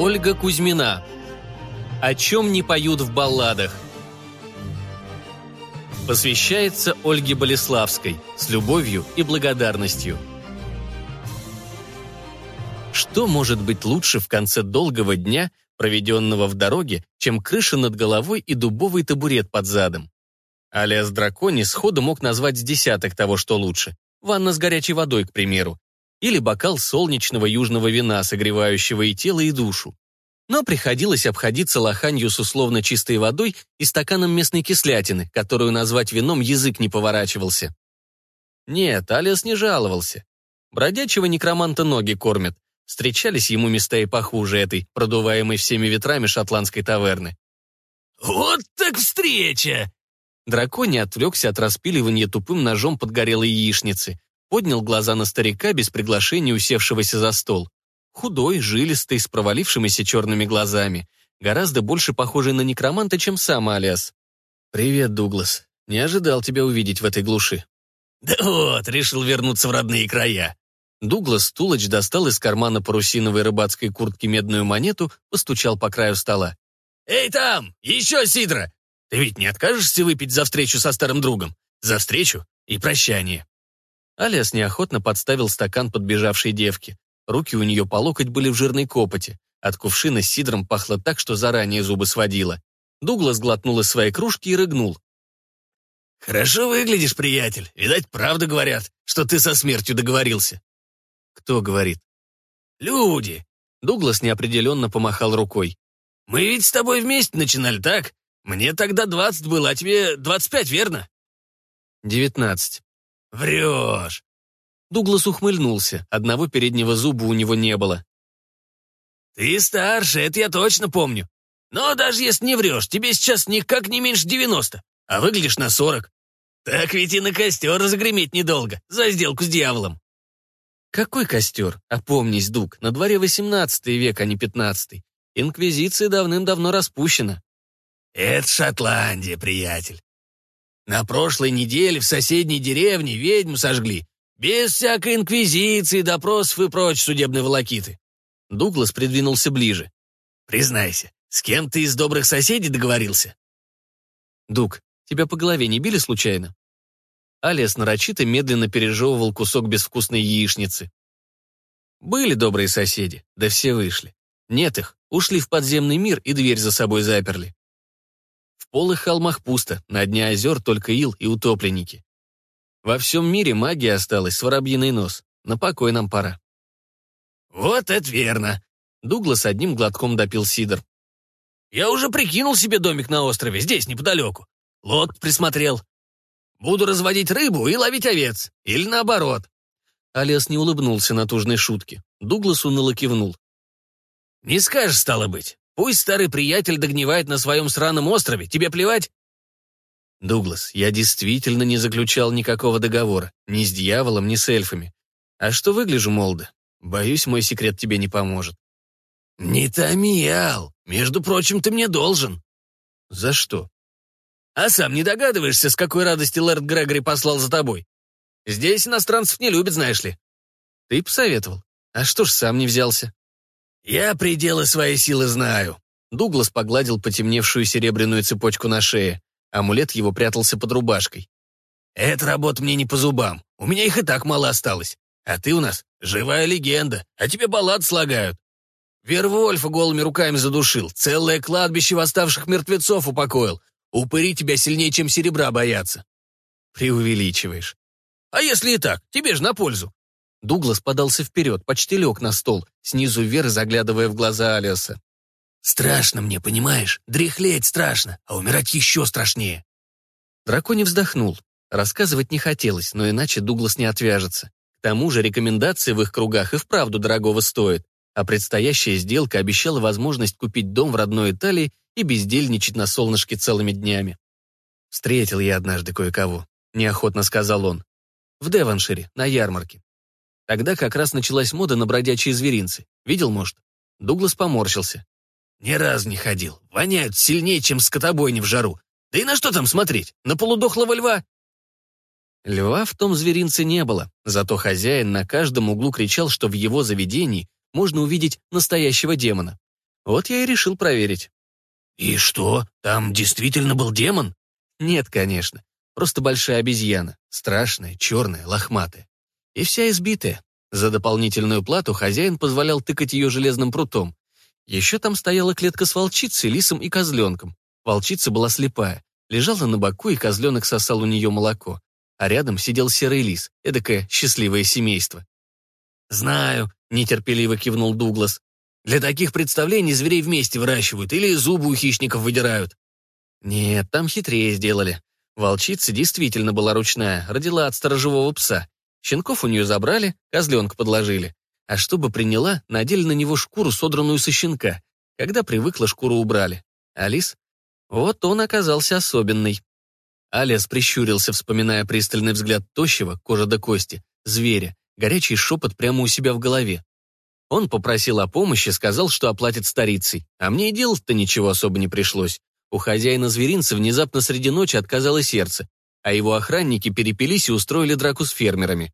Ольга Кузьмина. О чем не поют в балладах. Посвящается Ольге Болеславской с любовью и благодарностью. Что может быть лучше в конце долгого дня, проведенного в дороге, чем крыша над головой и дубовый табурет под задом? Алиас Дракони сходу мог назвать с десяток того, что лучше. Ванна с горячей водой, к примеру. Или бокал солнечного южного вина, согревающего и тело, и душу. Но приходилось обходиться лоханью с условно чистой водой и стаканом местной кислятины, которую назвать вином язык не поворачивался. Нет, Алиас не жаловался. Бродячего некроманта ноги кормят. Встречались ему места и похуже этой, продуваемой всеми ветрами шотландской таверны. «Вот так встреча!» Драконий отвлекся от распиливания тупым ножом подгорелой яичницы, поднял глаза на старика без приглашения усевшегося за стол. Худой, жилистый, с провалившимися черными глазами, гораздо больше похожий на некроманта, чем сам Алиас. «Привет, Дуглас. Не ожидал тебя увидеть в этой глуши». «Да вот, решил вернуться в родные края». Дуглас Тулач достал из кармана парусиновой рыбацкой куртки медную монету, постучал по краю стола. «Эй, там! Еще сидра! Ты ведь не откажешься выпить за встречу со старым другом? За встречу и прощание». Алиас неохотно подставил стакан подбежавшей девке. Руки у нее по локоть были в жирной копоти. От кувшина с сидром пахло так, что заранее зубы сводило. Дуглас глотнул из своей кружки и рыгнул. «Хорошо выглядишь, приятель. Видать, правда говорят, что ты со смертью договорился». «Кто говорит?» «Люди». Дуглас неопределенно помахал рукой. «Мы ведь с тобой вместе начинали, так? Мне тогда двадцать было, а тебе двадцать пять, верно?» «Девятнадцать». «Врешь!» Дуглас ухмыльнулся, одного переднего зуба у него не было. «Ты старше, это я точно помню. Но даже если не врешь, тебе сейчас никак не меньше девяносто, а выглядишь на сорок. Так ведь и на костер загреметь недолго, за сделку с дьяволом». «Какой костер? Опомнись, Дуг, на дворе восемнадцатый век, а не пятнадцатый. Инквизиция давным-давно распущена». «Это Шотландия, приятель. На прошлой неделе в соседней деревне ведьму сожгли. Без всякой инквизиции, допросов и прочь судебной волокиты. Дуглас придвинулся ближе. Признайся, с кем ты из добрых соседей договорился? Дуг, тебя по голове не били случайно? Алиас нарочито медленно пережевывал кусок безвкусной яичницы. Были добрые соседи, да все вышли. Нет их, ушли в подземный мир и дверь за собой заперли. Полых холмах пусто, на дне озер только ил и утопленники. Во всем мире магия осталась с воробьиный нос. На покой нам пора. Вот это верно. Дуглас одним глотком допил сидр. Я уже прикинул себе домик на острове, здесь, неподалеку. Лодку присмотрел. Буду разводить рыбу и ловить овец. Или наоборот. Алиас не улыбнулся натужной шутке. Дуглас уныло кивнул. «Не скажешь, стало быть. Пусть старый приятель догнивает на своем сраном острове, тебе плевать?» «Дуглас, я действительно не заключал никакого договора, ни с дьяволом, ни с эльфами. А что выгляжу молодо? Боюсь, мой секрет тебе не поможет». «Не томи, Ал. Между прочим, ты мне должен». «За что?» «А сам не догадываешься, с какой радости лэрд Грегори послал за тобой? Здесь иностранцев не любят, знаешь ли». «Ты посоветовал. А что ж сам не взялся?» «Я пределы своей силы знаю». Дуглас погладил потемневшую серебряную цепочку на шее. Амулет его прятался под рубашкой. «Эта работа мне не по зубам. У меня их и так мало осталось. А ты у нас живая легенда, а тебе баллад слагают. Вервольфа голыми руками задушил, целое кладбище восставших мертвецов упокоил. Упыри тебя сильнее, чем серебра боятся». «Преувеличиваешь». «А если и так, тебе же на пользу. Дуглас подался вперед, почти лег на стол, снизу вверх заглядывая в глаза Алиаса. «Страшно мне, понимаешь? Дряхлеть страшно, а умирать еще страшнее». Драконий вздохнул. Рассказывать не хотелось, но иначе Дуглас не отвяжется. К тому же рекомендации в их кругах и вправду дорогого стоят, а предстоящая сделка обещала возможность купить дом в родной Италии и бездельничать на солнышке целыми днями. «Встретил я однажды кое-кого», — неохотно сказал он. «В Деваншире, на ярмарке. Тогда как раз началась мода на бродячие зверинцы. Видел, может?» Дуглас поморщился. «Ни разу не ходил. Воняют сильнее, чем скотобойни в жару. Да и на что там смотреть? На полудохлого льва?» Льва в том зверинце не было, зато хозяин на каждом углу кричал, что в его заведении можно увидеть настоящего демона. Вот я и решил проверить. «И что, там действительно был демон?» Нет, конечно. Просто большая обезьяна. Страшная, черная, лохматая. И вся избитая. За дополнительную плату хозяин позволял тыкать ее железным прутом. Еще там стояла клетка с волчицей, лисом и козленком. Волчица была слепая. Лежала на боку, и козленок сосал у нее молоко. А рядом сидел серый лис, эдакое счастливое семейство. «Знаю», — нетерпеливо кивнул Дуглас. «Для таких представлений зверей вместе выращивают или зубы у хищников выдирают». Нет, там хитрее сделали. Волчица действительно была ручная, родила от сторожевого пса. Щенков у нее забрали, козленка подложили. А чтобы приняла, надели на него шкуру, содранную со щенка. Когда привыкла, шкуру убрали. Алис? Вот он оказался особенный. Алис прищурился, вспоминая пристальный взгляд тощего, кожа до кости, зверя, горячий шепот прямо у себя в голове. Он попросил о помощи, сказал, что оплатит старицей, а мне и делать-то ничего особо не пришлось. У хозяина зверинца внезапно среди ночи отказало сердце, а его охранники перепились и устроили драку с фермерами.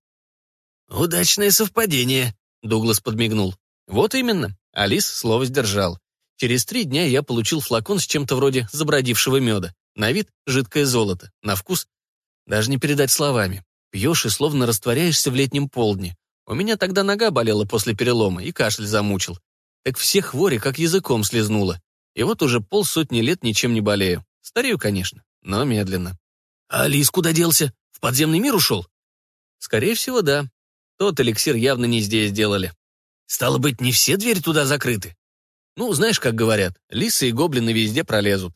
«Удачное совпадение», — Дуглас подмигнул. «Вот именно». Алис слово сдержал. Через три дня я получил флакон с чем-то вроде забродившего меда. На вид — жидкое золото, на вкус — даже не передать словами. Пьешь и словно растворяешься в летнем полдне. У меня тогда нога болела после перелома и кашель замучил. Так все хвори как языком слезнуло. И вот уже полсотни лет ничем не болею. Старею, конечно, но медленно. А Лис куда делся? В подземный мир ушел? Скорее всего, да. Тот эликсир явно не здесь делали. Стало быть, не все двери туда закрыты? Ну, знаешь, как говорят, лисы и гоблины везде пролезут.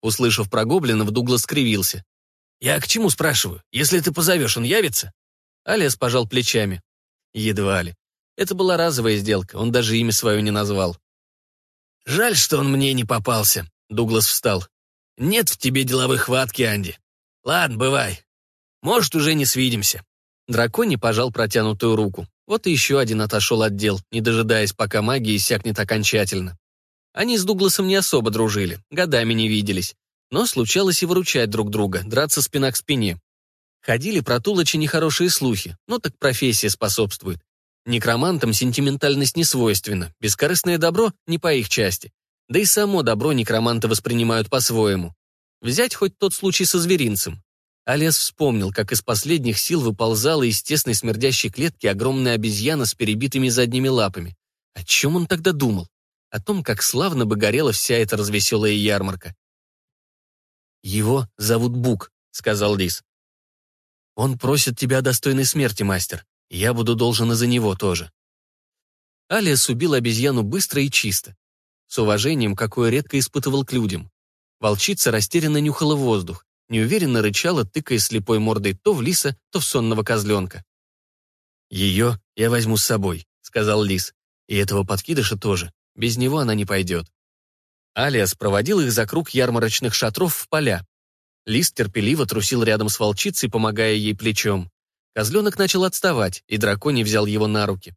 Услышав про гоблинов, Дуглас скривился. «Я к чему спрашиваю? Если ты позовешь, он явится?» Алес пожал плечами. Едва ли. Это была разовая сделка, он даже имя свое не назвал. «Жаль, что он мне не попался», — Дуглас встал. «Нет в тебе деловой хватки, Анди. Ладно, бывай. Может, уже не свидимся». Драконий пожал протянутую руку. Вот и еще один отошел от дел, не дожидаясь, пока магия иссякнет окончательно. Они с Дугласом не особо дружили, годами не виделись. Но случалось и выручать друг друга, драться спина к спине. Ходили про Тулыча нехорошие слухи, но так профессия способствует. Некромантам сентиментальность не свойственна, бескорыстное добро не по их части. Да и само добро некроманты воспринимают по-своему. Взять хоть тот случай со зверинцем. Алес вспомнил, как из последних сил выползала из тесной смердящей клетки огромная обезьяна с перебитыми задними лапами. О чем он тогда думал? О том, как славно бы горела вся эта развеселая ярмарка. «Его зовут Бук», — сказал Лис. «Он просит тебя о достойной смерти, мастер. Я буду должен и за него тоже. Алиас убил обезьяну быстро и чисто, с уважением, какое редко испытывал к людям. Волчица растерянно нюхала воздух, неуверенно рычала, тыкая слепой мордой то в лиса, то в сонного козленка. «Ее я возьму с собой», — сказал лис. «И этого подкидыша тоже. Без него она не пойдет». Алиас проводил их за круг ярмарочных шатров в поля. Лис терпеливо трусил рядом с волчицей, помогая ей плечом. Козленок начал отставать, и драконий взял его на руки.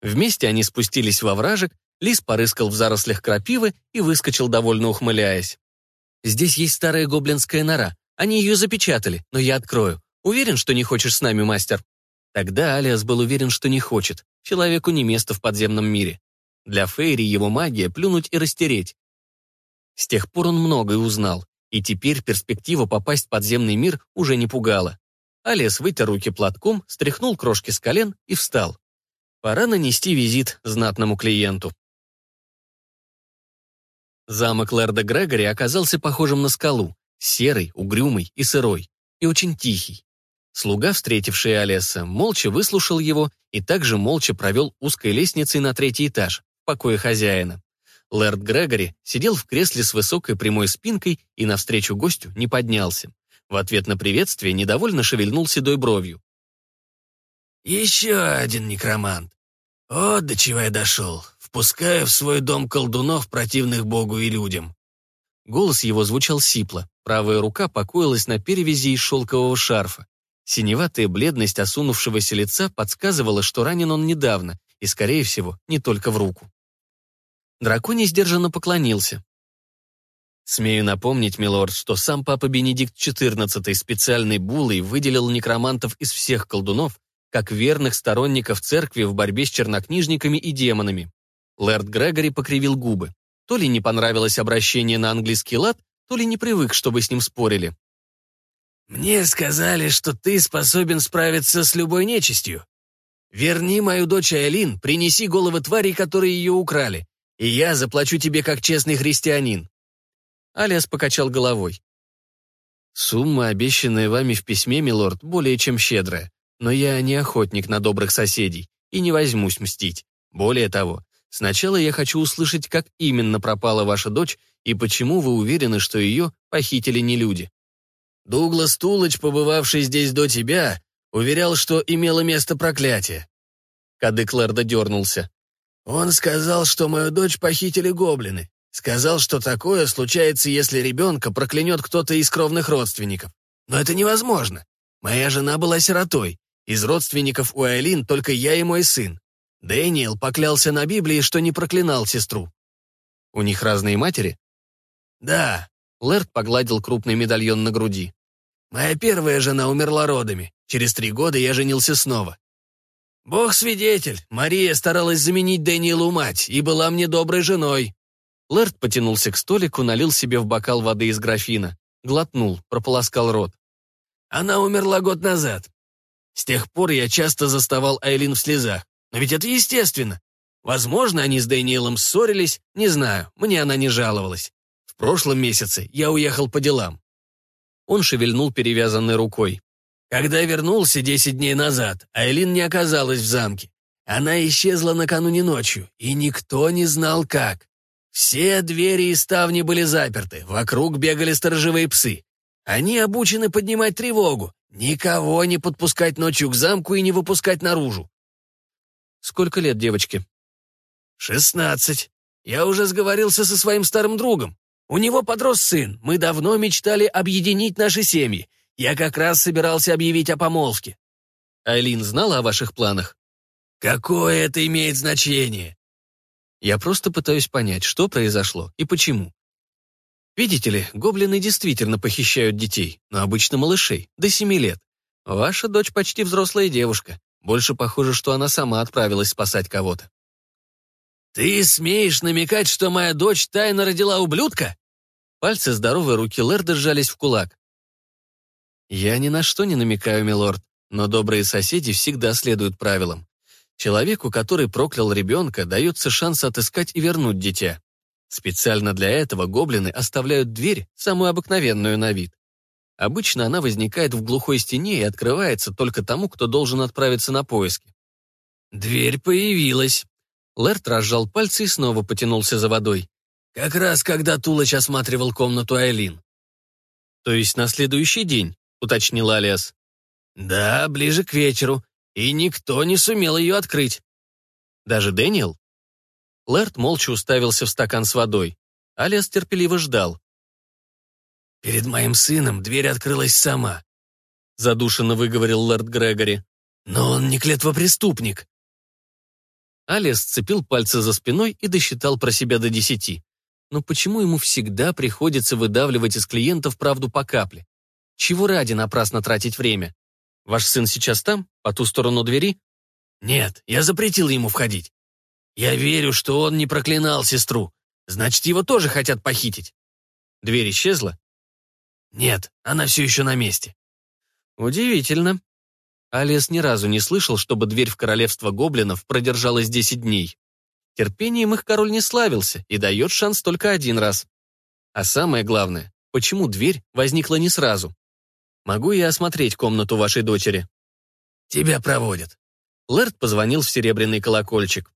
Вместе они спустились во вражек, лис порыскал в зарослях крапивы и выскочил, довольно ухмыляясь. «Здесь есть старая гоблинская нора. Они ее запечатали, но я открою. Уверен, что не хочешь с нами, мастер?» Тогда Алиас был уверен, что не хочет. Человеку не место в подземном мире. Для Фейри его магия — плюнуть и растереть. С тех пор он многое узнал, и теперь перспектива попасть в подземный мир уже не пугала. Алес вытер руки платком, стряхнул крошки с колен и встал. Пора нанести визит знатному клиенту. Замок Лэрда Грегори оказался похожим на скалу, серый, угрюмый и сырой, и очень тихий. Слуга, встретивший Алеса, молча выслушал его и также молча провел узкой лестницей на третий этаж, в покое хозяина. Лэрд Грегори сидел в кресле с высокой прямой спинкой и навстречу гостю не поднялся. В ответ на приветствие недовольно шевельнул седой бровью. «Еще один некромант. О, до чего я дошел. Впускаю в свой дом колдунов, противных Богу и людям». Голос его звучал сипло. Правая рука покоилась на перевязи из шелкового шарфа. Синеватая бледность осунувшегося лица подсказывала, что ранен он недавно, и, скорее всего, не только в руку. Драконий сдержанно поклонился. Смею напомнить, милорд, что сам папа Бенедикт XIV специальной буллой выделил некромантов из всех колдунов как верных сторонников церкви в борьбе с чернокнижниками и демонами. Лэрд Грегори покривил губы. То ли не понравилось обращение на английский лад, то ли не привык, чтобы с ним спорили. «Мне сказали, что ты способен справиться с любой нечистью. Верни мою дочь Айлин, принеси головы тварей, которые ее украли, и я заплачу тебе как честный христианин». Алиас покачал головой. «Сумма, обещанная вами в письме, милорд, более чем щедрая, но я не охотник на добрых соседей и не возьмусь мстить. Более того, сначала я хочу услышать, как именно пропала ваша дочь и почему вы уверены, что ее похитили не люди». Дуглас Тулыч, побывавший здесь до тебя, уверял, что имело место проклятие. Кадык Лерда дернулся. Он сказал, что мою дочь похитили гоблины. Сказал, что такое случается, если ребенка проклянет кто-то из кровных родственников. Но это невозможно. Моя жена была сиротой. Из родственников у Айлин только я и мой сын. Дэниел поклялся на Библии, что не проклинал сестру. У них разные матери? Да. Лэрд погладил крупный медальон на груди. Моя первая жена умерла родами. Через три года я женился снова. Бог свидетель, Мария старалась заменить Дэниелу мать и была мне доброй женой. Лэрд потянулся к столику, налил себе в бокал воды из графина. Глотнул, прополоскал рот. Она умерла год назад. С тех пор я часто заставал Айлин в слезах. Но ведь это естественно. Возможно, они с Дэниелом ссорились, не знаю, мне она не жаловалась. В прошлом месяце я уехал по делам. Он шевельнул перевязанной рукой. Когда вернулся десять дней назад, Айлин не оказалась в замке. Она исчезла накануне ночью, и никто не знал как. Все двери и ставни были заперты, вокруг бегали сторожевые псы. Они обучены поднимать тревогу, никого не подпускать ночью к замку и не выпускать наружу. Сколько лет девочке? Шестнадцать. Я уже сговорился со своим старым другом. У него подрос сын, мы давно мечтали объединить наши семьи. Я как раз собирался объявить о помолвке. Айлин знала о ваших планах? Какое это имеет значение? Я просто пытаюсь понять, что произошло и почему. Видите ли, гоблины действительно похищают детей, но обычно малышей, до семи лет. Ваша дочь почти взрослая девушка. Больше похоже, что она сама отправилась спасать кого-то. «Ты смеешь намекать, что моя дочь тайно родила ублюдка?» Пальцы здоровой руки Лерда сжались в кулак. «Я ни на что не намекаю, милорд, но добрые соседи всегда следуют правилам. Человеку, который проклял ребенка, дается шанс отыскать и вернуть дитя. Специально для этого гоблины оставляют дверь, самую обыкновенную на вид. Обычно она возникает в глухой стене и открывается только тому, кто должен отправиться на поиски. «Дверь появилась». Лерт разжал пальцы и снова потянулся за водой. «Как раз когда Тулач осматривал комнату Айлин». «То есть на следующий день?» — уточнил Алиас. «Да, ближе к вечеру и никто не сумел ее открыть. Даже Дэниел? Лэрд молча уставился в стакан с водой. Алиас терпеливо ждал. «Перед моим сыном дверь открылась сама», — задушенно выговорил Лэрд Грегори. «Но он не клетвопреступник». Алиас сцепил пальцы за спиной и досчитал про себя до десяти. Но почему ему всегда приходится выдавливать из клиентов правду по капле? Чего ради напрасно тратить время? Ваш сын сейчас там, по ту сторону двери? Нет, я запретил ему входить. Я верю, что он не проклинал сестру. Значит, его тоже хотят похитить. Дверь исчезла? Нет, она все еще на месте. Удивительно. Алиас ни разу не слышал, чтобы дверь в королевство гоблинов продержалась 10 дней. Терпением их король не славился и дает шанс только один раз. А самое главное, почему дверь возникла не сразу? Могу я осмотреть комнату вашей дочери?» «Тебя проводят». Лэрд позвонил в серебряный колокольчик.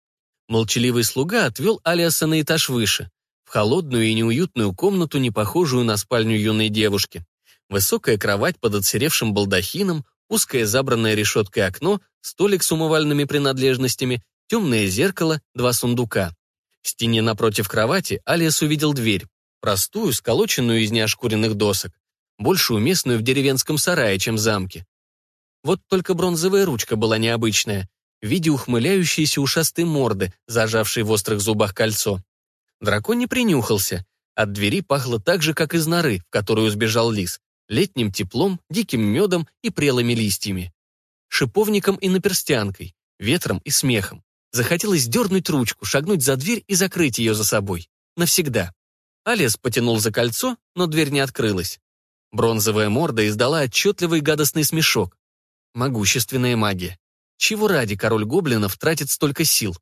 Молчаливый слуга отвел Алиаса на этаж выше, холодную и неуютную комнату, не похожую на спальню юной девушки. Высокая кровать под отсыревшим балдахином, узкое забранное решеткой окно, столик с умывальными принадлежностями, темное зеркало, два сундука. В стене напротив кровати Алиас увидел дверь, простую, сколоченную из неошкуренных досок больше уместную в деревенском сарае, чем замке. Вот только бронзовая ручка была необычная, в виде ухмыляющейся ушастой морды, зажавшей в острых зубах кольцо. Дракон не принюхался. От двери пахло так же, как из норы, в которую сбежал лис, летним теплом, диким медом и прелыми листьями. Шиповником и наперстянкой, ветром и смехом. Захотелось дернуть ручку, шагнуть за дверь и закрыть ее за собой. Навсегда. Алис потянул за кольцо, но дверь не открылась. Бронзовая морда издала отчетливый гадостный смешок. Могущественная магия. Чего ради король гоблинов тратит столько сил?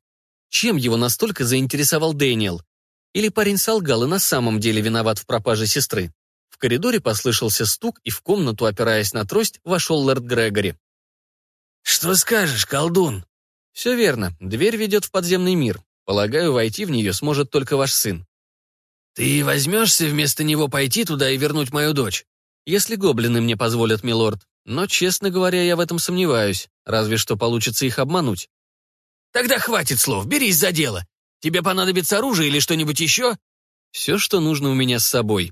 Чем его настолько заинтересовал Дэниел? Или парень солгал и на самом деле виноват в пропаже сестры? В коридоре послышался стук, и в комнату, опираясь на трость, вошел лорд Грегори. «Что скажешь, колдун?» «Все верно. Дверь ведет в подземный мир. Полагаю, войти в нее сможет только ваш сын». «Ты возьмешься вместо него пойти туда и вернуть мою дочь?» «Если гоблины мне позволят, милорд. Но, честно говоря, я в этом сомневаюсь. Разве что получится их обмануть». «Тогда хватит слов, берись за дело. Тебе понадобится оружие или что-нибудь еще?» «Все, что нужно у меня с собой».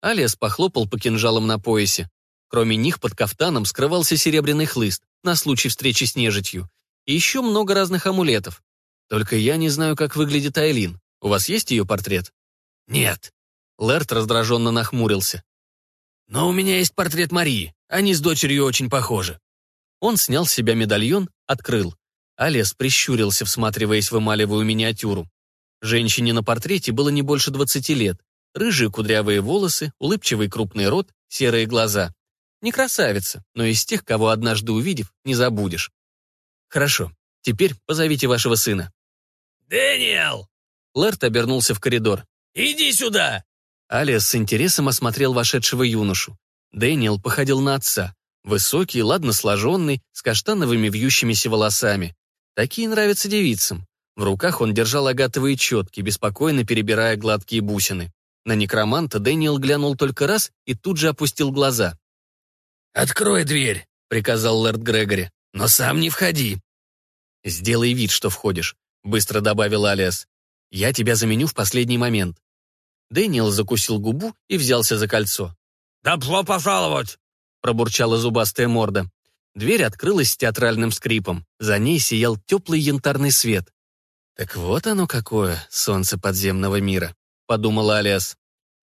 Алиас похлопал по кинжалам на поясе. Кроме них под кафтаном скрывался серебряный хлыст на случай встречи с нежитью. И еще много разных амулетов. Только я не знаю, как выглядит Айлин. У вас есть ее портрет? Нет. Лэрт раздраженно нахмурился. Но у меня есть портрет Марии. Они с дочерью очень похожи. Он снял с себя медальон, открыл. Алес прищурился, всматриваясь в эмалевую миниатюру. Женщине на портрете было не больше двадцати лет. Рыжие кудрявые волосы, улыбчивый крупный рот, серые глаза. Не красавица, но из тех, кого однажды увидев, не забудешь. Хорошо, теперь позовите вашего сына. «Дэниел!» Лэрт обернулся в коридор. «Иди сюда!» Алиас с интересом осмотрел вошедшего юношу. Дэниел походил на отца. Высокий, ладно сложенный, с каштановыми вьющимися волосами. Такие нравятся девицам. В руках он держал агатовые четки, беспокойно перебирая гладкие бусины. На некроманта Дэниел глянул только раз и тут же опустил глаза. «Открой дверь», — приказал лорд Грегори, — «но сам не входи». «Сделай вид, что входишь», — быстро добавил Алиас. «Я тебя заменю в последний момент». Дэниел закусил губу и взялся за кольцо. «Добро пожаловать!» — пробурчала зубастая морда. Дверь открылась с театральным скрипом. За ней сиял теплый янтарный свет. «Так вот оно какое, солнце подземного мира», — подумал Алиас.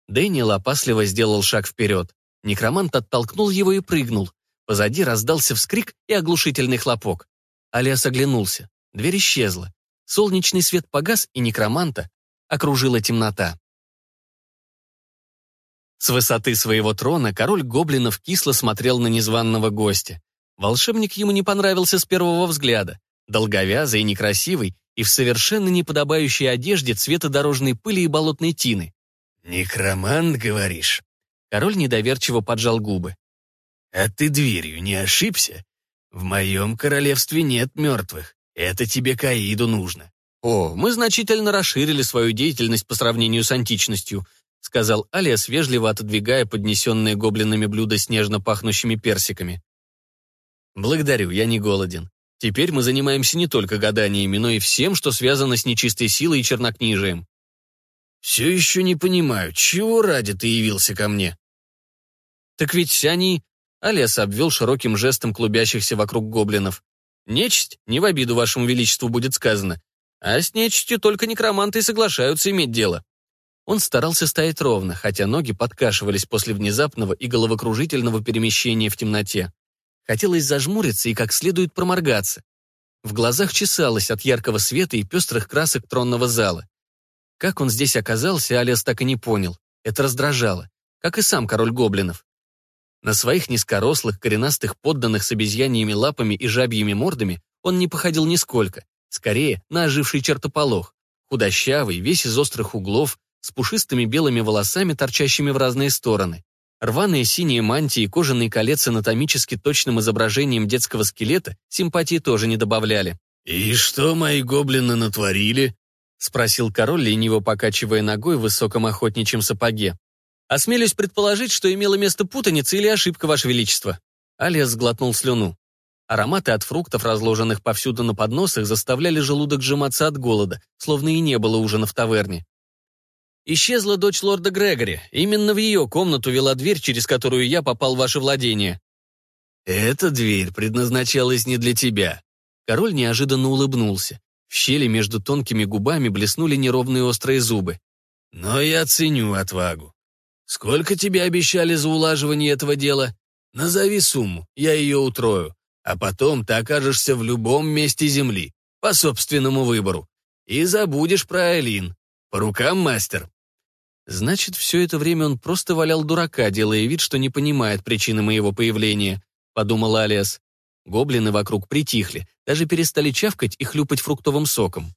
Дэниел опасливо сделал шаг вперед. Некромант оттолкнул его и прыгнул. Позади раздался вскрик и оглушительный хлопок. Алиас оглянулся. Дверь исчезла. Солнечный свет погас, и некроманта окружила темнота. С высоты своего трона король гоблинов кисло смотрел на незваного гостя. Волшебник ему не понравился с первого взгляда. Долговязый и некрасивый, и в совершенно неподобающей одежде цвета дорожной пыли и болотной тины. «Некромант, говоришь?» Король недоверчиво поджал губы. «А ты дверью не ошибся? В моем королевстве нет мертвых. Это тебе Каиду нужно». «О, мы значительно расширили свою деятельность по сравнению с античностью», сказал Алиас, вежливо отодвигая поднесенные гоблинами блюда с нежно пахнущими персиками. «Благодарю, я не голоден. Теперь мы занимаемся не только гаданиями, но и всем, что связано с нечистой силой и чернокнижием. «Все еще не понимаю, чего ради ты явился ко мне?» «Так ведь они...» Алиас обвел широким жестом клубящихся вокруг гоблинов. «Нечисть, не в обиду вашему величеству будет сказано. А с нечистью только некроманты и соглашаются иметь дело». Он старался стоять ровно, хотя ноги подкашивались после внезапного и головокружительного перемещения в темноте. Хотелось зажмуриться и как следует проморгаться. В глазах чесалось от яркого света и пестрых красок тронного зала. Как он здесь оказался, Алиас так и не понял. Это раздражало, как и сам король гоблинов. На своих низкорослых, коренастых подданных с обезьяньими лапами и жабьими мордами он не походил нисколько, скорее на оживший чертополох. Худощавый, весь из острых углов, с пушистыми белыми волосами, торчащими в разные стороны. Рваные синие мантии и кожаные колец с анатомически точным изображением детского скелета симпатии тоже не добавляли. «И что мои гоблины натворили?» — спросил король, лениво покачивая ногой в высоком охотничьем сапоге. «Осмелюсь предположить, что имело место путаница или ошибка, Ваше Величество». Алиас сглотнул слюну. Ароматы от фруктов, разложенных повсюду на подносах, заставляли желудок сжиматься от голода, словно и не было ужина в таверне. Исчезла дочь лорда Грегори. Именно в ее комнату вела дверь, через которую я попал в ваше владение. «Эта дверь предназначалась не для тебя». Король неожиданно улыбнулся. В щели между тонкими губами блеснули неровные острые зубы. «Но я ценю отвагу. Сколько тебе обещали за улаживание этого дела? Назови сумму, я ее утрою, а потом ты окажешься в любом месте земли. по собственному выбору. И забудешь про Айлин. По рукам, мастер. Значит, все это время он просто валял дурака, делая вид, что не понимает причины моего появления, подумал Алиас. Гоблины вокруг притихли, даже перестали чавкать и хлюпать фруктовым соком.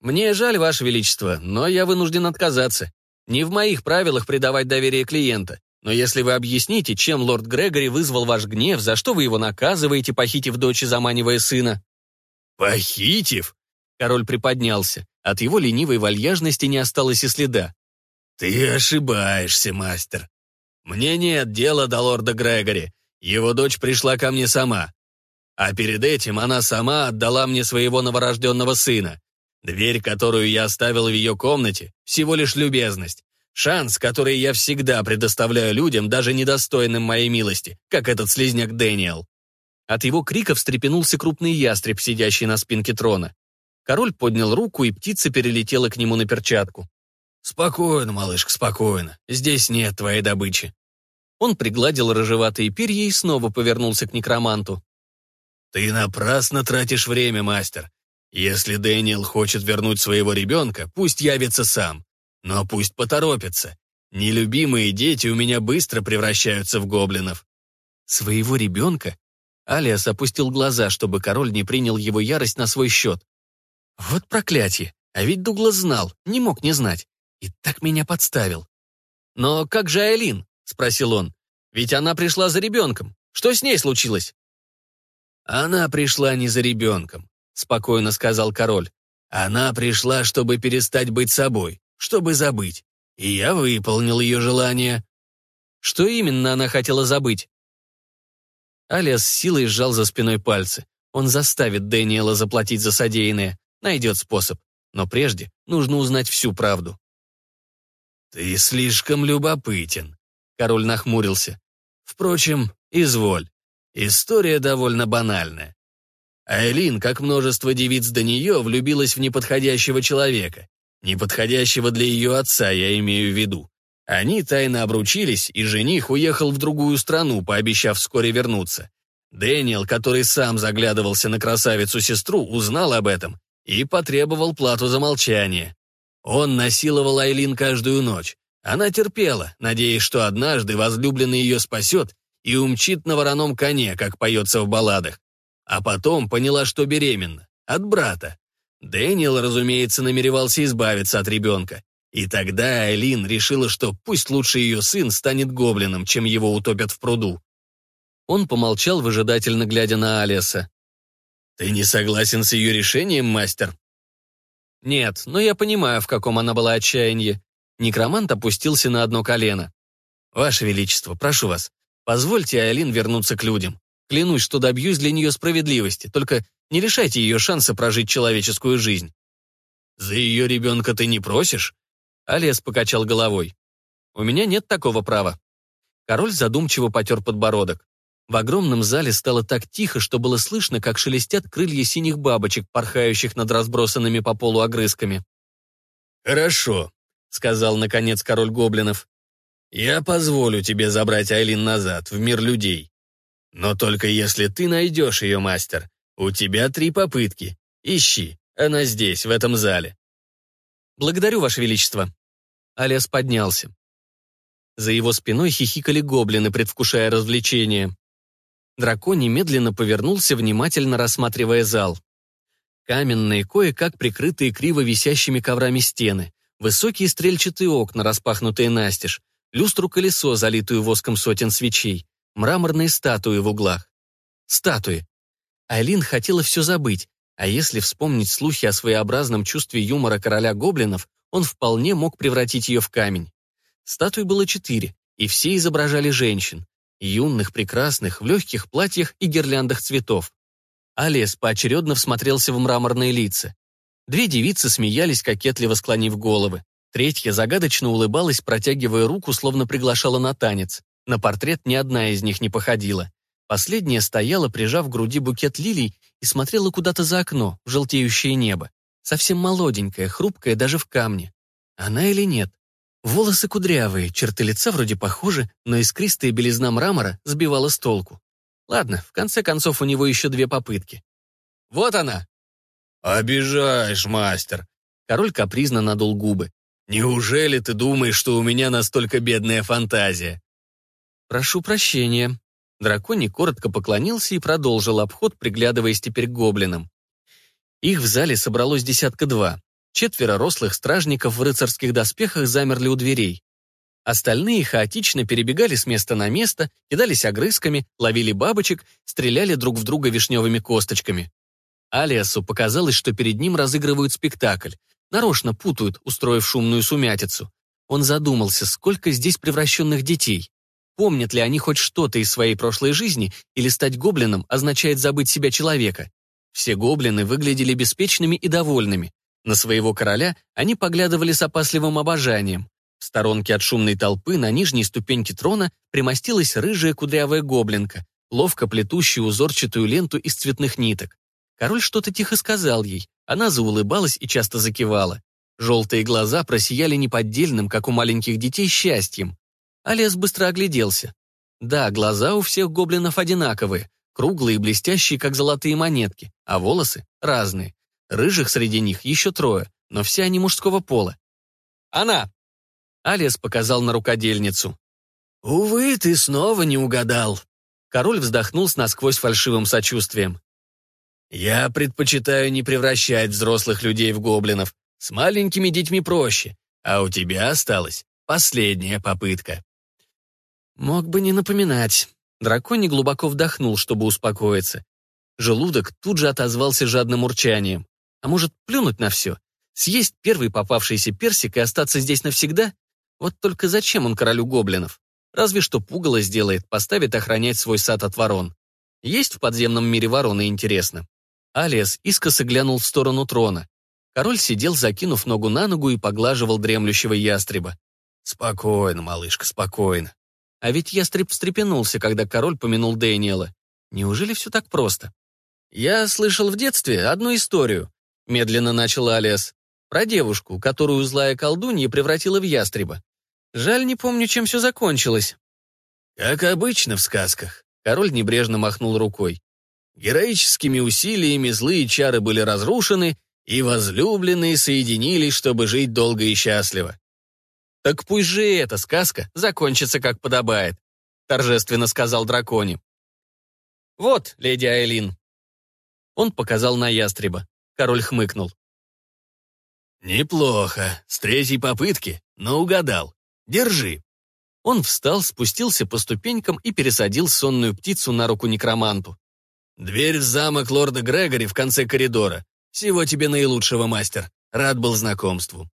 «Мне жаль, Ваше Величество, но я вынужден отказаться. Не в моих правилах предавать доверие клиента. Но если вы объясните, чем лорд Грегори вызвал ваш гнев, за что вы его наказываете, похитив дочь и заманивая сына?» «Похитив?» Король приподнялся. От его ленивой вальяжности не осталось и следа. «Ты ошибаешься, мастер. Мне нет дела до лорда Грегори. Его дочь пришла ко мне сама. А перед этим она сама отдала мне своего новорожденного сына. Дверь, которую я оставил в ее комнате, всего лишь любезность. Шанс, который я всегда предоставляю людям, даже недостойным моей милости, как этот слизняк Дэниел. От его крика встрепенулся крупный ястреб, сидящий на спинке трона. Король поднял руку, и птица перелетела к нему на перчатку. «Спокойно, малышка, спокойно. Здесь нет твоей добычи». Он пригладил рыжеватые перья и снова повернулся к некроманту. «Ты напрасно тратишь время, мастер. Если Дэниел хочет вернуть своего ребенка, пусть явится сам. Но пусть поторопится. Нелюбимые дети у меня быстро превращаются в гоблинов. Своего ребенка? Алиас опустил глаза, чтобы король не принял его ярость на свой счет. Вот проклятие. А ведь Дуглас знал, не мог не знать. И так меня подставил. «Но как же Айлин?» — спросил он. «Ведь она пришла за ребенком. Что с ней случилось?» «Она пришла не за ребенком», — спокойно сказал король. «Она пришла, чтобы перестать быть собой чтобы забыть. И я выполнил ее желание. Что именно она хотела забыть? Алиас с силой сжал за спиной пальцы. Он заставит Дэниела заплатить за содеянное, найдет способ. Но прежде нужно узнать всю правду. «Ты слишком любопытен», — король нахмурился. «Впрочем, изволь. История довольно банальная. Айлин, как множество девиц до нее, влюбилась в неподходящего человека. Неподходящего для ее отца, я имею в виду. Они тайно обручились, и жених уехал в другую страну, пообещав вскоре вернуться. Дэниел, который сам заглядывался на красавицу-сестру, узнал об этом и потребовал плату за молчание. Он насиловал Айлин каждую ночь. Она терпела, надеясь, что однажды возлюбленный ее спасет и умчит на вороном коне, как поется в балладах. А потом поняла, что беременна. От брата. Дэниел, разумеется, намеревался избавиться от ребенка. И тогда Айлин решила, что пусть лучше ее сын станет гоблином, чем его утопят в пруду. Он помолчал, выжидательно глядя на Алиаса. «Ты не согласен с ее решением, мастер?» «Нет, но я понимаю, в каком она была отчаянии». Некромант опустился на одно колено. «Ваше Величество, прошу вас, позвольте Айлин вернуться к людям. Клянусь, что добьюсь для нее справедливости, только не лишайте ее шанса прожить человеческую жизнь». «За ее ребенка ты не просишь?» Алиас покачал головой. «У меня нет такого права». Король задумчиво потер подбородок. В огромном зале стало так тихо, что было слышно, как шелестят крылья синих бабочек, порхающих над разбросанными по полу огрызками. «Хорошо», — сказал, наконец, король гоблинов. «Я позволю тебе забрать Айлин назад, в мир людей. Но только если ты найдешь ее, мастер. У тебя три попытки. Ищи. Она здесь, в этом зале. Благодарю, Ваше Величество. Алиас поднялся. За его спиной хихикали гоблины, предвкушая развлечение. Дракон немедленно повернулся, внимательно рассматривая зал. Каменные, кое-как прикрытые криво висящими коврами стены, высокие стрельчатые окна, распахнутые настежь, люстру-колесо, залитую воском сотен свечей, мраморные статуи в углах. Статуи. Айлин хотела все забыть, а если вспомнить слухи о своеобразном чувстве юмора короля гоблинов, он вполне мог превратить ее в камень. Статуй было четыре, и все изображали женщин. Юных, прекрасных, в легких платьях и гирляндах цветов. Алиас поочередно всмотрелся в мраморные лица. Две девицы смеялись, кокетливо склонив головы. Третья загадочно улыбалась, протягивая руку, словно приглашала на танец. На портрет ни одна из них не походила. Последняя стояла, прижав к груди букет лилий, и смотрела куда-то за окно, в желтеющее небо. Совсем молоденькая, хрупкая даже в камне. Она или нет? Волосы кудрявые, черты лица вроде похожи, но искристая белизна мрамора сбивала с толку. Ладно, в конце концов у него еще две попытки. Вот она! «Обижаешь, мастер!» Король капризно надул губы. «Неужели ты думаешь, что у меня настолько бедная фантазия?» «Прошу прощения». Драконий коротко поклонился и продолжил обход, приглядываясь теперь к гоблинам. Их в зале собралось десятка два. Четверо рослых стражников в рыцарских доспехах замерли у дверей. Остальные хаотично перебегали с места на место, кидались огрызками, ловили бабочек, стреляли друг в друга вишневыми косточками. Алиасу показалось, что перед ним разыгрывают спектакль. Нарочно путают, устроив шумную сумятицу. Он задумался, сколько здесь превращенных детей. Помнят ли они хоть что-то из своей прошлой жизни, или стать гоблином означает забыть себя человека? Все гоблины выглядели беспечными и довольными. На своего короля они поглядывали с опасливым обожанием. В сторонке от шумной толпы на нижней ступеньке трона примостилась рыжая кудрявая гоблинка, ловко плетущая узорчатую ленту из цветных ниток. Король что-то тихо сказал ей, она заулыбалась и часто закивала. Желтые глаза просияли неподдельным, как у маленьких детей, счастьем. Алиас быстро огляделся. Да, глаза у всех гоблинов одинаковые, круглые и блестящие, как золотые монетки, а волосы разные. Рыжих среди них еще трое, но все они мужского пола. «Она!» Алиас показал на рукодельницу. «Увы, ты снова не угадал». Король вздохнул с насквозь фальшивым сочувствием. «Я предпочитаю не превращать взрослых людей в гоблинов. С маленькими детьми проще, а у тебя осталась последняя попытка». Мог бы не напоминать. Драконий глубоко вдохнул, чтобы успокоиться. Желудок тут же отозвался жадным урчанием. А может, плюнуть на все? Съесть первый попавшийся персик и остаться здесь навсегда? Вот только зачем он королю гоблинов? Разве что пугало сделает, поставит охранять свой сад от ворон. Есть в подземном мире вороны, интересно. Алиас искоса глянул в сторону трона. Король сидел, закинув ногу на ногу и поглаживал дремлющего ястреба. «Спокойно, малышка, спокойно». А ведь ястреб встрепенулся, когда король помянул Дэниела. Неужели все так просто? «Я слышал в детстве одну историю», — медленно начал Алиас. Про девушку, которую злая колдунья превратила в ястреба. Жаль, не помню, чем все закончилось. Как обычно в сказках. Король небрежно махнул рукой. Героическими усилиями злые чары были разрушены, и возлюбленные соединились, чтобы жить долго и счастливо. «Так пусть же эта сказка закончится, как подобает», торжественно сказал драконе. «Вот, леди Айлин». Он показал на ястреба. Король хмыкнул. «Неплохо. С третьей попытки, но угадал. Держи». Он встал, спустился по ступенькам и пересадил сонную птицу на руку некроманту. «Дверь в замок лорда Грегори в конце коридора. Всего тебе наилучшего, мастер. Рад был знакомству».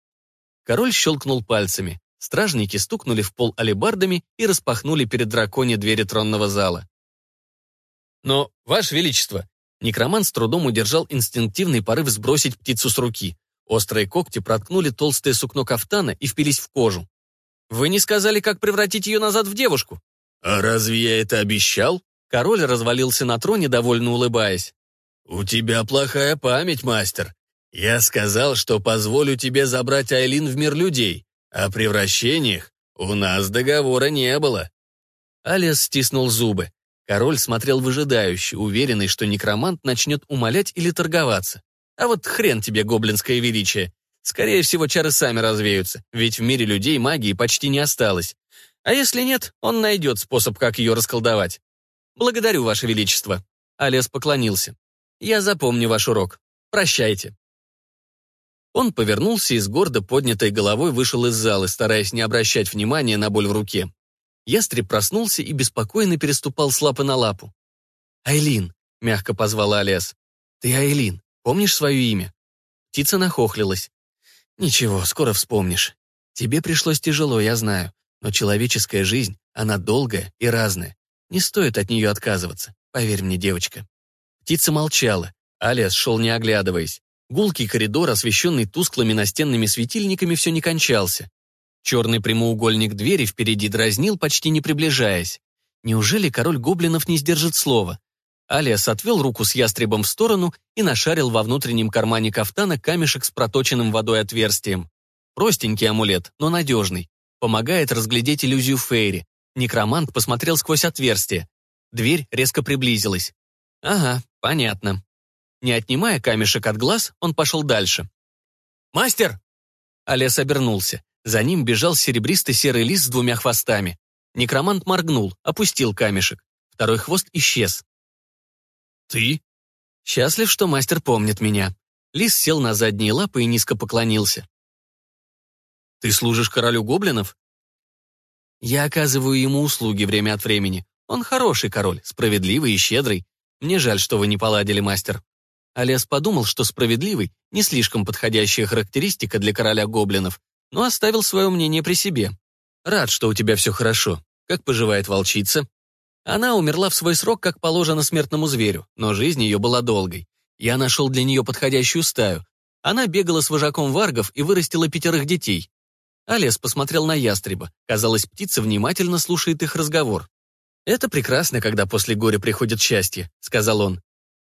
Король щелкнул пальцами. Стражники стукнули в пол алебардами и распахнули перед драконе двери тронного зала. «Но, Ваше Величество!» Некромант с трудом удержал инстинктивный порыв сбросить птицу с руки. Острые когти проткнули толстое сукно кафтана и впились в кожу. «Вы не сказали, как превратить ее назад в девушку?» «А разве я это обещал?» Король развалился на троне, довольно улыбаясь. «У тебя плохая память, мастер. Я сказал, что позволю тебе забрать Айлин в мир людей. О превращениях у нас договора не было». Алиас стиснул зубы. Король смотрел выжидающе, уверенный, что некромант начнет умолять или торговаться. А вот хрен тебе, гоблинское величие. Скорее всего, чары сами развеются, ведь в мире людей магии почти не осталось. А если нет, он найдет способ, как ее расколдовать. Благодарю, Ваше Величество. Алиас поклонился. Я запомню ваш урок. Прощайте. Он повернулся и с гордо поднятой головой вышел из зала, стараясь не обращать внимания на боль в руке. Ястреб проснулся и беспокойно переступал с лапы на лапу. «Айлин», — мягко позвала Алиас. «Ты Айлин. Помнишь свое имя?» Птица нахохлилась. «Ничего, скоро вспомнишь. Тебе пришлось тяжело, я знаю, но человеческая жизнь, она долгая и разная. Не стоит от нее отказываться, поверь мне, девочка». Птица молчала, Алиас шел не оглядываясь. Гулкий коридор, освещенный тусклыми настенными светильниками, все не кончался. Черный прямоугольник двери впереди дразнил, почти не приближаясь. Неужели король гоблинов не сдержит слова? Алиас отвел руку с ястребом в сторону и нашарил во внутреннем кармане кафтана камешек с проточенным водой отверстием. Простенький амулет, но надежный. Помогает разглядеть иллюзию Фейри. Некромант посмотрел сквозь отверстие. Дверь резко приблизилась. Ага, понятно. Не отнимая камешек от глаз, он пошел дальше. «Мастер!» Олес обернулся. За ним бежал серебристый серый лис с двумя хвостами. Некромант моргнул, опустил камешек. Второй хвост исчез. «Ты?» Счастлив, что мастер помнит меня. Лис сел на задние лапы и низко поклонился. «Ты служишь королю гоблинов?» «Я оказываю ему услуги время от времени. Он хороший король, справедливый и щедрый. Мне жаль, что вы не поладили, мастер». Алиас подумал, что справедливый — не слишком подходящая характеристика для короля гоблинов, но оставил свое мнение при себе. «Рад, что у тебя все хорошо. Как поживает волчица?» Она умерла в свой срок, как положено смертному зверю, но жизнь ее была долгой. Я нашел для нее подходящую стаю. Она бегала с вожаком варгов и вырастила пятерых детей. Алес посмотрел на ястреба. Казалось, птица внимательно слушает их разговор. «Это прекрасно, когда после горя приходит счастье», — сказал он.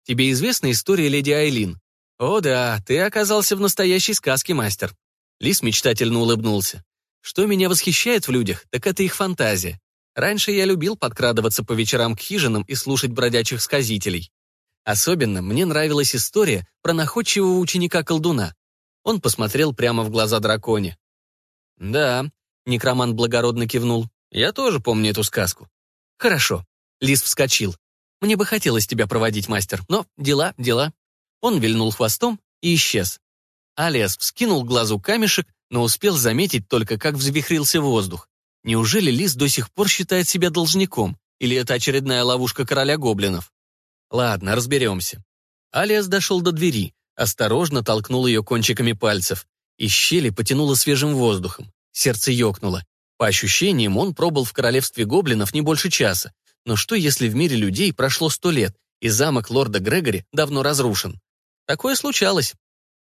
«Тебе известна история леди Айлин?» «О да, ты оказался в настоящей сказке, мастер». Лис мечтательно улыбнулся. «Что меня восхищает в людях, так это их фантазия. Раньше я любил подкрадываться по вечерам к хижинам и слушать бродячих сказителей. Особенно мне нравилась история про находчивого ученика-колдуна. Он посмотрел прямо в глаза драконе. «Да», — некромант благородно кивнул, — «я тоже помню эту сказку». «Хорошо». Лис вскочил. «Мне бы хотелось тебя проводить, мастер, но дела, дела». Он вильнул хвостом и исчез. Алиас вскинул глазу камешек, но успел заметить только, как взвихрился воздух. Неужели Лис до сих пор считает себя должником? Или это очередная ловушка короля гоблинов? Ладно, разберемся. Алиас дошел до двери, осторожно толкнул ее кончиками пальцев. Из щели потянуло свежим воздухом. Сердце ёкнуло. По ощущениям, он пробыл в королевстве гоблинов не больше часа. Но что, если в мире людей прошло сто лет, и замок лорда Грегори давно разрушен? Такое случалось.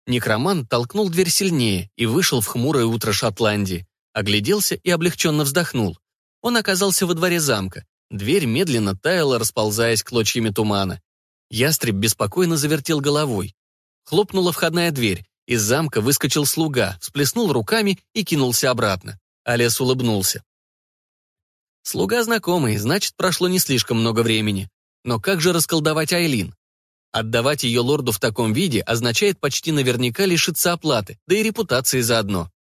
Некроман толкнул дверь сильнее и вышел в хмурое утро Шотландии огляделся и облегченно вздохнул. Он оказался во дворе замка. Дверь медленно таяла, расползаясь клочьями тумана. Ястреб беспокойно завертел головой. Хлопнула входная дверь. Из замка выскочил слуга, всплеснул руками и кинулся обратно. Олес улыбнулся. Слуга знакомый, значит, прошло не слишком много времени. Но как же расколдовать Айлин? Отдавать ее лорду в таком виде означает почти наверняка лишиться оплаты, да и репутации заодно.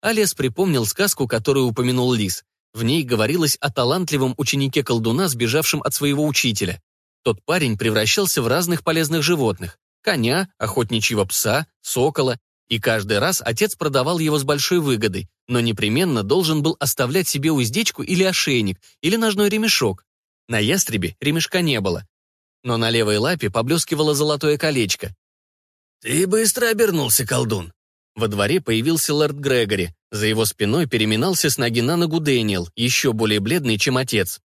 Алес припомнил сказку, которую упомянул Лис. В ней говорилось о талантливом ученике колдуна, сбежавшем от своего учителя. Тот парень превращался в разных полезных животных – коня, охотничьего пса, сокола, и каждый раз отец продавал его с большой выгодой, но непременно должен был оставлять себе уздечку или ошейник, или ножной ремешок. На ястребе ремешка не было, но на левой лапе поблескивало золотое колечко. «Ты быстро обернулся, колдун», во дворе появился лорд Грегори. За его спиной переминался с ноги на ногу Дэниел, еще более бледный, чем отец.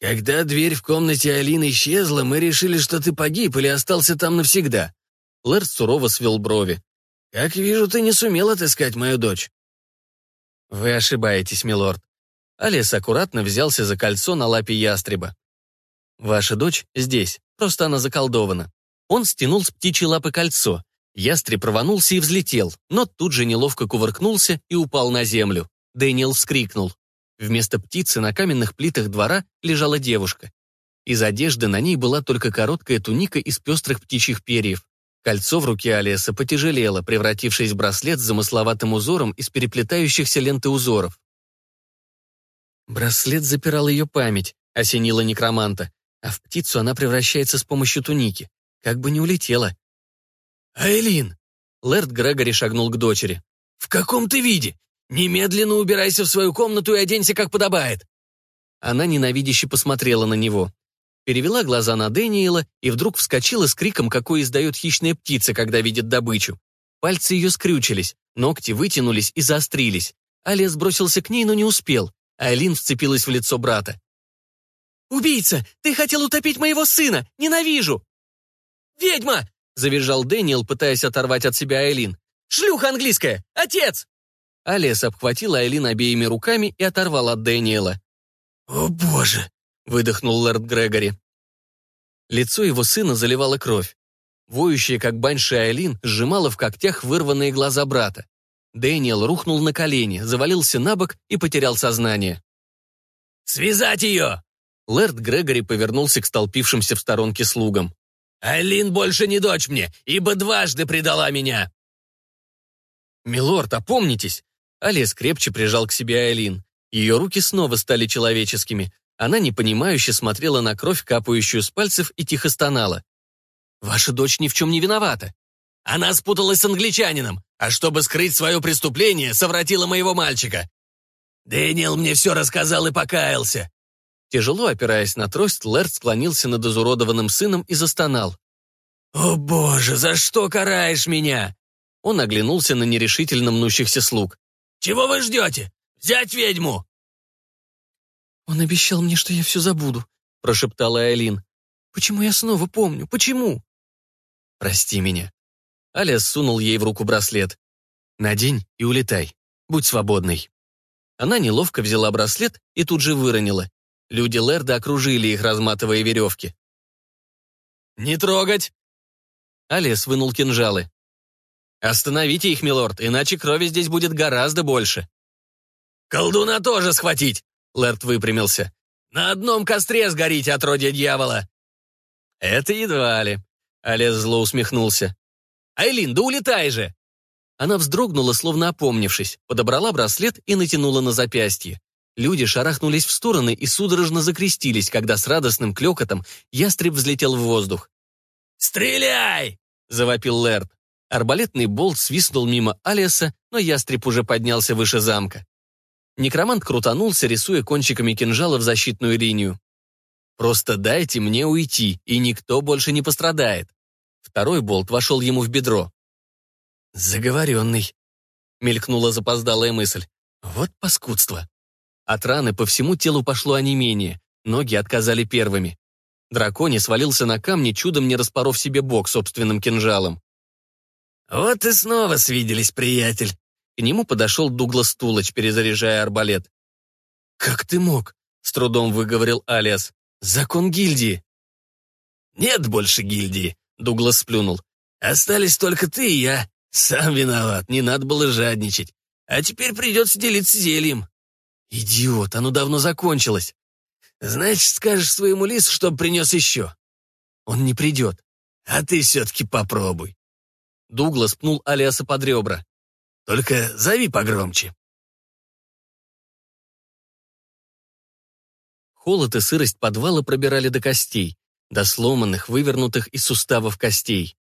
«Когда дверь в комнате Алины исчезла, мы решили, что ты погиб или остался там навсегда». Лэрд сурово свел брови. «Как вижу, ты не сумел отыскать мою дочь». «Вы ошибаетесь, милорд». Алис аккуратно взялся за кольцо на лапе ястреба. «Ваша дочь здесь, просто она заколдована». Он стянул с птичьей лапы кольцо. Ястреб рванулся и взлетел, но тут же неловко кувыркнулся и упал на землю. Дэниел вскрикнул. Вместо птицы на каменных плитах двора лежала девушка. Из одежды на ней была только короткая туника из пестрых птичьих перьев. Кольцо в руке Алиаса потяжелело, превратившись в браслет с замысловатым узором из переплетающихся ленты узоров. Браслет запирал ее память, осенила некроманта, а в птицу она превращается с помощью туники. Как бы не улетела. «Айлин!» Лэрд Грегори шагнул к дочери. «В каком ты виде? Немедленно убирайся в свою комнату и оденься, как подобает!» Она ненавидяще посмотрела на него. Перевела глаза на Дэниела и вдруг вскочила с криком, какой издает хищная птица, когда видит добычу. Пальцы ее скрючились, ногти вытянулись и заострились. Алес бросился к ней, но не успел. Айлин вцепилась в лицо брата. «Убийца! Ты хотел утопить моего сына! Ненавижу!» «Ведьма! Завизжал Дэниел, пытаясь оторвать от себя Айлин. «Шлюха английская! Отец!» Алис обхватил Айлин обеими руками и оторвал от Дэниела. «О, боже!» — выдохнул лорд Грегори. Лицо его сына заливало кровь. Воющая, как банши Айлин, сжимала в когтях вырванные глаза брата. Дэниел рухнул на колени, завалился на бок и потерял сознание. «Связать ее!» Лэрд Грегори повернулся к столпившимся в сторонке слугам. Айлин больше не дочь мне, ибо дважды предала меня!» «Милорд, опомнитесь!» Алис крепче прижал к себе Айлин. Ее руки снова стали человеческими. Она непонимающе смотрела на кровь, капающую с пальцев, и тихо стонала. «Ваша дочь ни в чем не виновата. Она спуталась с англичанином, а чтобы скрыть свое преступление, совратила моего мальчика. Дэниел мне все рассказал и покаялся. Тяжело опираясь на трость, Лэрд склонился над изуродованным сыном и застонал. «О боже, за что караешь меня?» Он оглянулся на нерешительно мнущихся слуг. «Чего вы ждете? Взять ведьму!» «Он обещал мне, что я все забуду», — прошептала Айлин. «Почему я снова помню? Почему?» «Прости меня». Алиас сунул ей в руку браслет. «Надень и улетай. Будь свободной». Она неловко взяла браслет и тут же выронила. Люди Лерда окружили их, разматывая веревки. «Не трогать!» Алис вынул кинжалы. «Остановите их, милорд, иначе крови здесь будет гораздо больше». «Колдуна тоже схватить!» Лэрд выпрямился. «На одном костре сгорите, отродье дьявола!» «Это едва ли», — Алис зло усмехнулся. «Айлин, да улетай же!» Она вздрогнула, словно опомнившись, подобрала браслет и натянула на запястье. Люди шарахнулись в стороны и судорожно закрестились, когда с радостным клёкотом ястреб взлетел в воздух. «Стреляй!» — завопил Лэрд. Арбалетный болт свистнул мимо Алиаса, но ястреб уже поднялся выше замка. Некромант крутанулся, рисуя кончиками кинжала в защитную линию. «Просто дайте мне уйти, и никто больше не пострадает». Второй болт вошел ему в бедро. «Заговоренный», — мелькнула запоздалая мысль. «Вот паскудство». От раны по всему телу пошло онемение, ноги отказали первыми. Драконий свалился на камни, чудом не распоров себе бок собственным кинжалом. «Вот и снова свиделись, приятель!» К нему подошел Дуглас Тулач, перезаряжая арбалет. «Как ты мог?» — с трудом выговорил Алиас. «Закон гильдии». «Нет больше гильдии», — Дуглас сплюнул. «Остались только ты и я. Сам виноват, не надо было жадничать. А теперь придется делиться зельем». «Идиот, оно давно закончилось». «Значит, скажешь своему лису, чтоб принес еще». «Он не придет». «А ты все-таки попробуй». Дуглас пнул Алиаса под ребра. «Только зови погромче». Холод и сырость подвала пробирали до костей, до сломанных, вывернутых из суставов костей.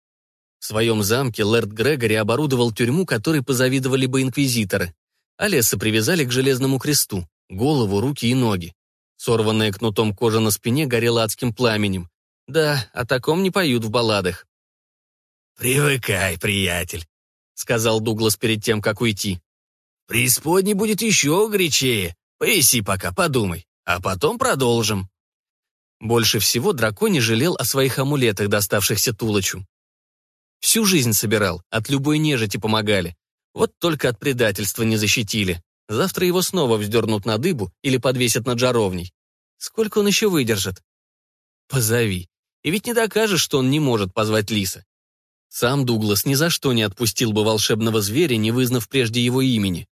В своем замке лэрд Грегори оборудовал тюрьму, которой позавидовали бы инквизиторы. Алиаса привязали к железному кресту, голову, руки и ноги. Сорванная кнутом кожа на спине горела адским пламенем. Да, о таком не поют в балладах. «Привыкай, приятель», — сказал Дуглас перед тем, как уйти. «Преисподней будет еще горячее. Пояси пока, подумай, а потом продолжим». Больше всего драконий жалел о своих амулетах, доставшихся Тулачу. Всю жизнь собирал, от любой нежити помогали. Вот только от предательства не защитили. Завтра его снова вздернут на дыбу или подвесят над жаровней. Сколько он еще выдержит? Позови. И ведь не докажешь, что он не может позвать лиса. Сам Дуглас ни за что не отпустил бы волшебного зверя, не вызнав прежде его имени.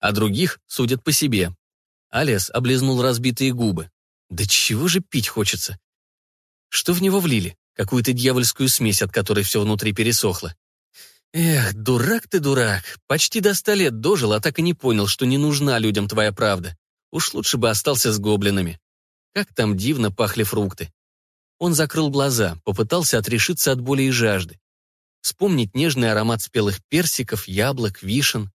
А других судят по себе. Алиас облизнул разбитые губы. Да чего же пить хочется? Что в него влили? Какую-то дьявольскую смесь, от которой все внутри пересохло. Эх, дурак ты, дурак. Почти до ста лет дожил, а так и не понял, что не нужна людям твоя правда. Уж лучше бы остался с гоблинами. Как там дивно пахли фрукты. Он закрыл глаза, попытался отрешиться от боли и жажды вспомнить нежный аромат спелых персиков, яблок, вишен.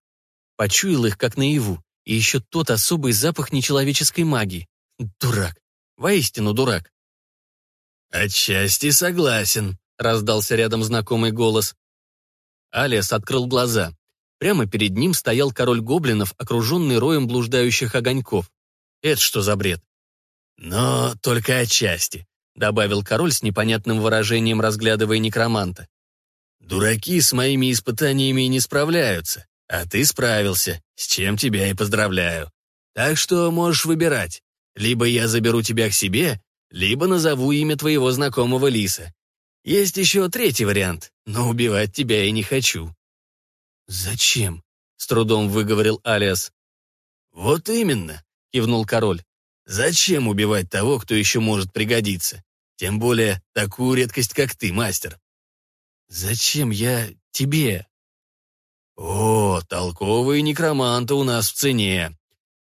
Почуял их, как наяву, и еще тот особый запах нечеловеческой магии. Дурак. Воистину дурак. «Отчасти согласен», — раздался рядом знакомый голос. Алиас открыл глаза. Прямо перед ним стоял король гоблинов, окруженный роем блуждающих огоньков. Это что за бред? «Но только отчасти», — добавил король с непонятным выражением, разглядывая некроманта. Дураки с моими испытаниями не справляются, а ты справился, с чем тебя и поздравляю. Так что можешь выбирать. Либо я заберу тебя к себе, либо назову имя твоего знакомого лиса. Есть еще третий вариант, но убивать тебя я не хочу». «Зачем?» — с трудом выговорил Алиас. «Вот именно», — кивнул король. «Зачем убивать того, кто еще может пригодиться? Тем более такую редкость, как ты, мастер. Зачем я тебе? О, толковые некроманты у нас в цене.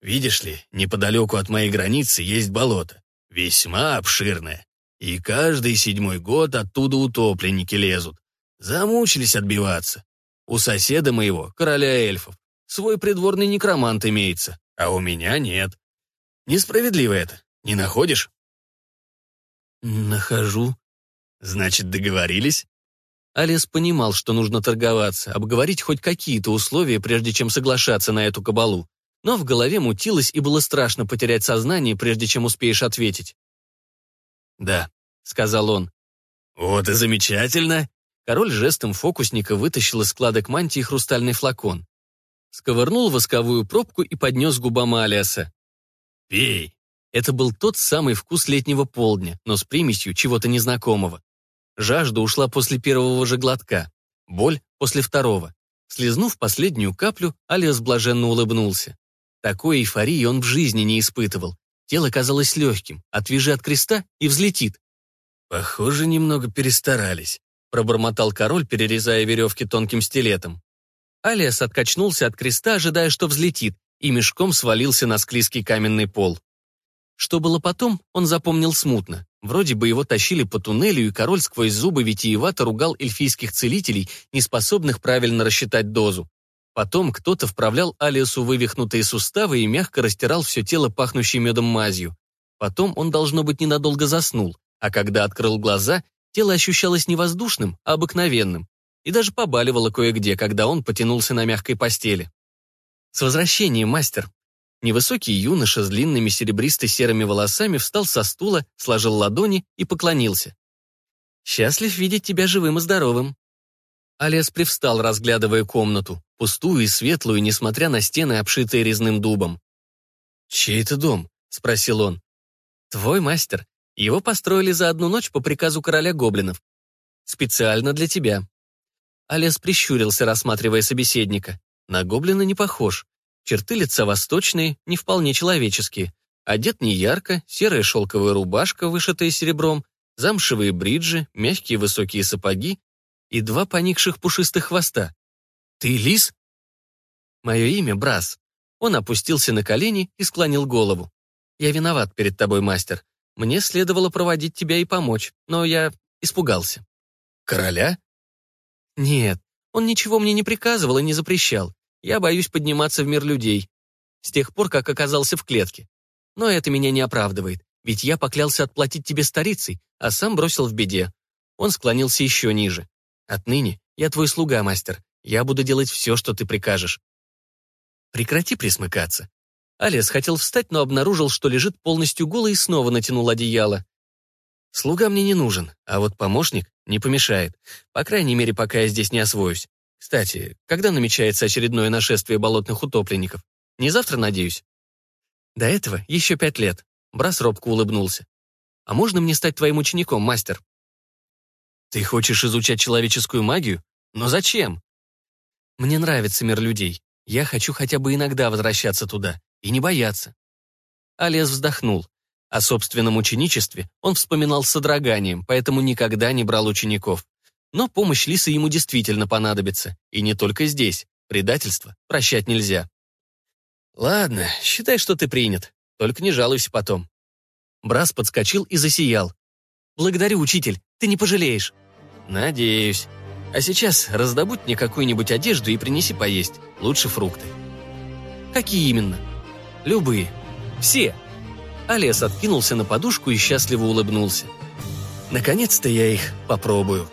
Видишь ли, неподалеку от моей границы есть болото, весьма обширное. И каждый седьмой год оттуда утопленники лезут. Замучились отбиваться. У соседа моего, короля эльфов, свой придворный некромант имеется, а у меня нет. Несправедливо это, не находишь? Нахожу. Значит, договорились? Алис понимал, что нужно торговаться, обговорить хоть какие-то условия, прежде чем соглашаться на эту кабалу. Но в голове мутилось и было страшно потерять сознание, прежде чем успеешь ответить. «Да», — сказал он. «Вот и замечательно!» Король жестом фокусника вытащил из складок мантии хрустальный флакон. Сковырнул восковую пробку и поднес губам Алиаса. «Пей!» Это был тот самый вкус летнего полдня, но с примесью чего-то незнакомого. Жажда ушла после первого же глотка, боль — после второго. Слизнув последнюю каплю, Алиас блаженно улыбнулся. Такой эйфории он в жизни не испытывал. Тело казалось легким, отвяжи от креста и взлетит. «Похоже, немного перестарались», — пробормотал король, перерезая веревки тонким стилетом. Алиас откачнулся от креста, ожидая, что взлетит, и мешком свалился на склизкий каменный пол. Что было потом, он запомнил смутно. Вроде бы его тащили по туннелю, и король сквозь зубы витиевато ругал эльфийских целителей, неспособных правильно рассчитать дозу. Потом кто-то вправлял Алиасу вывихнутые суставы и мягко растирал все тело, пахнущей медом мазью. Потом он, должно быть, ненадолго заснул, а когда открыл глаза, тело ощущалось не воздушным, а обыкновенным, и даже побаливало кое-где, когда он потянулся на мягкой постели. «С возвращением, мастер!» Невысокий юноша с длинными серебристо-серыми волосами встал со стула, сложил ладони и поклонился. «Счастлив видеть тебя живым и здоровым». Алиас привстал, разглядывая комнату, пустую и светлую, несмотря на стены, обшитые резным дубом. «Чей это дом?» — спросил он. «Твой мастер. Его построили за одну ночь по приказу короля гоблинов. Специально для тебя». Алиас прищурился, рассматривая собеседника. На гоблина не похож. Черты лица восточные, не вполне человеческие. Одет не ярко, серая шелковая рубашка, вышитая серебром, замшевые бриджи, мягкие высокие сапоги и два поникших пушистых хвоста. «Ты лис?» «Мое имя Брас». Он опустился на колени и склонил голову. «Я виноват перед тобой, мастер. Мне следовало проводить тебя и помочь, но я испугался». «Короля?» «Нет, он ничего мне не приказывал и не запрещал. Я боюсь подниматься в мир людей. С тех пор, как оказался в клетке. Но это меня не оправдывает, ведь я поклялся отплатить тебе старицей, а сам бросил в беде. Он склонился еще ниже. Отныне я твой слуга, мастер. Я буду делать все, что ты прикажешь. Прекрати присмыкаться. Алиас хотел встать, но обнаружил, что лежит полностью голый и снова натянул одеяло. Слуга мне не нужен, а вот помощник не помешает. По крайней мере, пока я здесь не освоюсь. Кстати, когда намечается очередное нашествие болотных утопленников? Не завтра, надеюсь? До этого еще пять лет. Брас робко улыбнулся. А можно мне стать твоим учеником, мастер? Ты хочешь изучать человеческую магию? Но зачем? Мне нравится мир людей. Я хочу хотя бы иногда возвращаться туда и не бояться. Алиас вздохнул. О собственном ученичестве он вспоминал с содроганием, поэтому никогда не брал учеников. Но помощь Лисы ему действительно понадобится. И не только здесь. Предательство прощать нельзя. Ладно, считай, что ты принят. Только не жалуйся потом. Брас подскочил и засиял. Благодарю, учитель, ты не пожалеешь. Надеюсь. А сейчас раздобудь мне какую-нибудь одежду и принеси поесть. Лучше фрукты. Какие именно? Любые. Все. Алиас откинулся на подушку и счастливо улыбнулся. Наконец-то я их попробую.